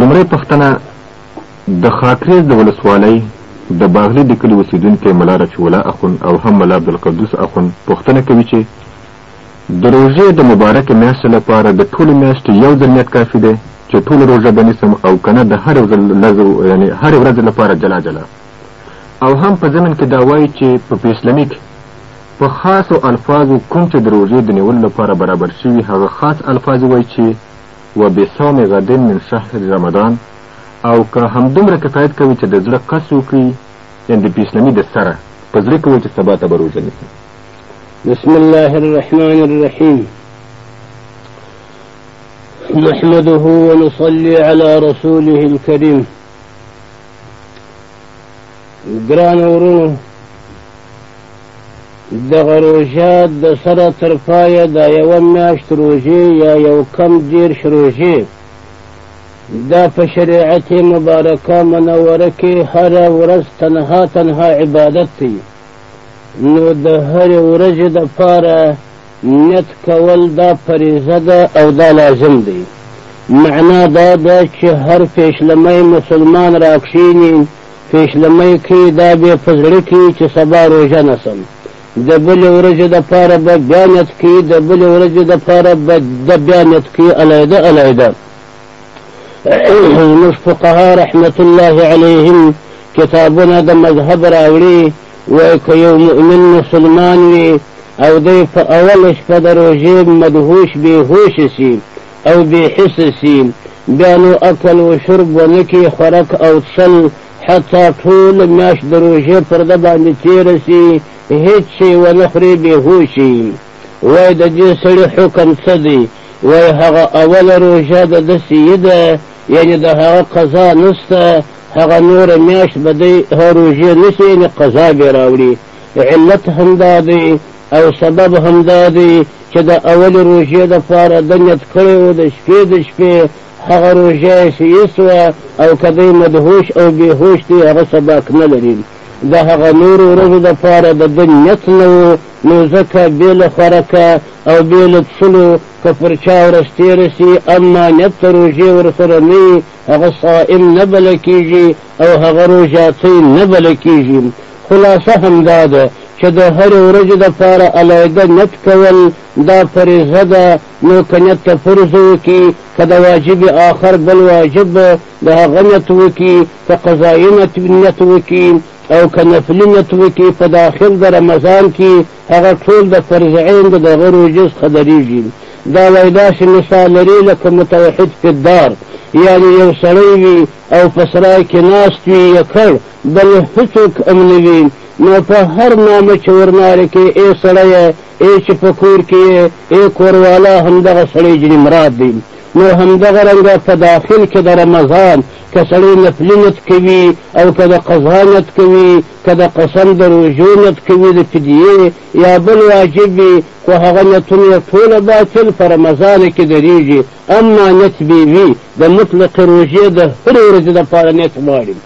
لومړۍ پښتنه د خاکرېز د ولسوالۍ د باغلي د کلي اوسېدونکی ملا رفیع الله اخوند او هم ملا عبدالقدوس اخوند پوښتنه کوي چې د روژې د مبارکې میاشتې لپاره د ټولې میاشتې یو ځل نیت کافي دی چې ټوله روژه به نیسم او که نه د هرې یعنې هرې ورځې لپاره جلا جلا او هم په ضمن کې دا وایي چې په پیسلمي کې په خاصو الفاظو کوم چې د روژې د نیولو لپاره برابر شوي هغه خاص الفاظ وایي چې وبصوم غد من شهر رمضان او که همدومره کفایت کوی چه دزړه قص وکړي یعنی د پیشلمي د سره په زړه کې وایي چه سبا ته به روژه نیسم. بسم الله الرحمن الرحيم نحمده ونصلي على رسوله الكريم ګران ورونو دغه روژه د سره تر پایه دا یوه میاشت روژې یا یو کم دېرش روژې دا په شریعت مبارکه منوره کې هره ورځ تنها تنها عبادت دی نو د هرې ورځې دپاره نیت کول دا فریضه ده او دا لازم دی معنا دا ده چې هر پېشلمی مسلمان راکښېني پیشلمۍ کښې دا به په زړه کښې وي چې سبا روژه نسم د بلې ورځې د پاره به بیا نیت کړي د بلې ورځې د پاره به د بیا نیت کړي علیده علیده زموږ فقها رحمت الله علیهم کتابونه د مذهب راوړي وایي که یو مؤمن مسلمان وي او دی په اوله شپه د روژې مدهوش بې هوش سي او بې حسه سي بیا نو اکل و شرب ونه کي خورک او څښل حتی ټوله میاشت د روژې پر ده باندې تېره سي هیڅ شی ونه خوري بې هوشي وای د دې سړي حکم څه دی وای هغه اوله روژه د ده سیي ده یعنې د هغه قضا نسته هغه نوره میاشت به دی روژې نسي یعنې قضا بې راوړي علت همدا دی او سبب همدا دی چې د اول روژې د پاره د نیت کړی و د شپې د شپې هغه روژه یې سیس وه او که دی مدهوش او بېهوش دی هغه سباک نه لري د هغه نورو ورځو د پاره د ده نیت نه و نو ځکه بې له خورکه او بې له څلو که پر چا ورځ تېره سي اما نیت د روژې ورسره نه هغه صائم نه بلل کیږي او هغه روژاتی نه بلل کیږي خلاصه همدا ده چه د هرې ورځې د پاره علایده نیت کول دا فریضه ده نو که نیت د فرض وکړي که د واجب آخر بل واجب د هغه نیت وکړي که قضائی نیت وکړي او که نفلی نیت وکړي په داخل د رمضان کې هغه ټول د فرض عين د دغه روژې څخه درېږي. دا وايي داسې مثال لري لکه متوحد فدار یعنې یو سړی وي او په سرای کې ناست وي یکړ بل هیڅوک هم نه وي نو په هر نامه چې ورنارې کې ای سړی ای چې په کور کې یې ای کوروالا همدغه سړی جنې مراد دی نو همدغه رنګه په داخل کې د رمضان که سړی نفلي نت کوي او که د قضا نت کوي که د قسم د روژو نت کوي د فدیې یا بل واجب وي خو هغه نتونه یې ټوله باطل په رمضان کې درېږي اما نت بې وي د مطلقې روژې د هرې ورځې لپاره نت غواړي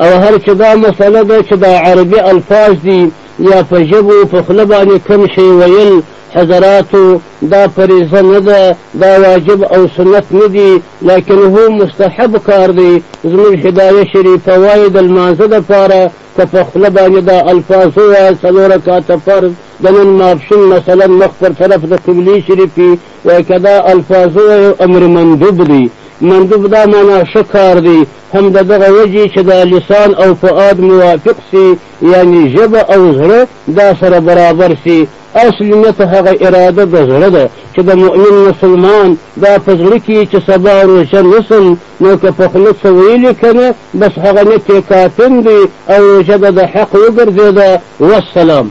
او هر چې دا مسله ده چې دا عربي الفاظ دي یا په ژبو په خوله باندې کم شی ویل حضراتو دا فریضه نه ده دا واجب او سنت نه دي لکن هو مستحب کار دی زموږ هدایه شریفه وایي د لمانځه دپاره که په خوله باندې دا الفاظ ووایه څلور رکعته فرض د نن ماپښین مثلا مخ پر طرف د قبلې شریفې وایي که دا الفاظ ووایه امر مندوب دی مندوب دا معنا ښه کار دی هم د دغه وجې چې دا لسان او فعاد موافق سي یعنی ژبه او زړه دا سره برابر سي اصلي نیت هغه اراده د زړه ده چې د مؤمن مسلمان دا په زړه کې وي چې سبا روژه نیسم، نو که په خوله څه ویلي که نه بس هغه نیت یې کافر دی او روژه د ده حق وګرځېده. والسلام.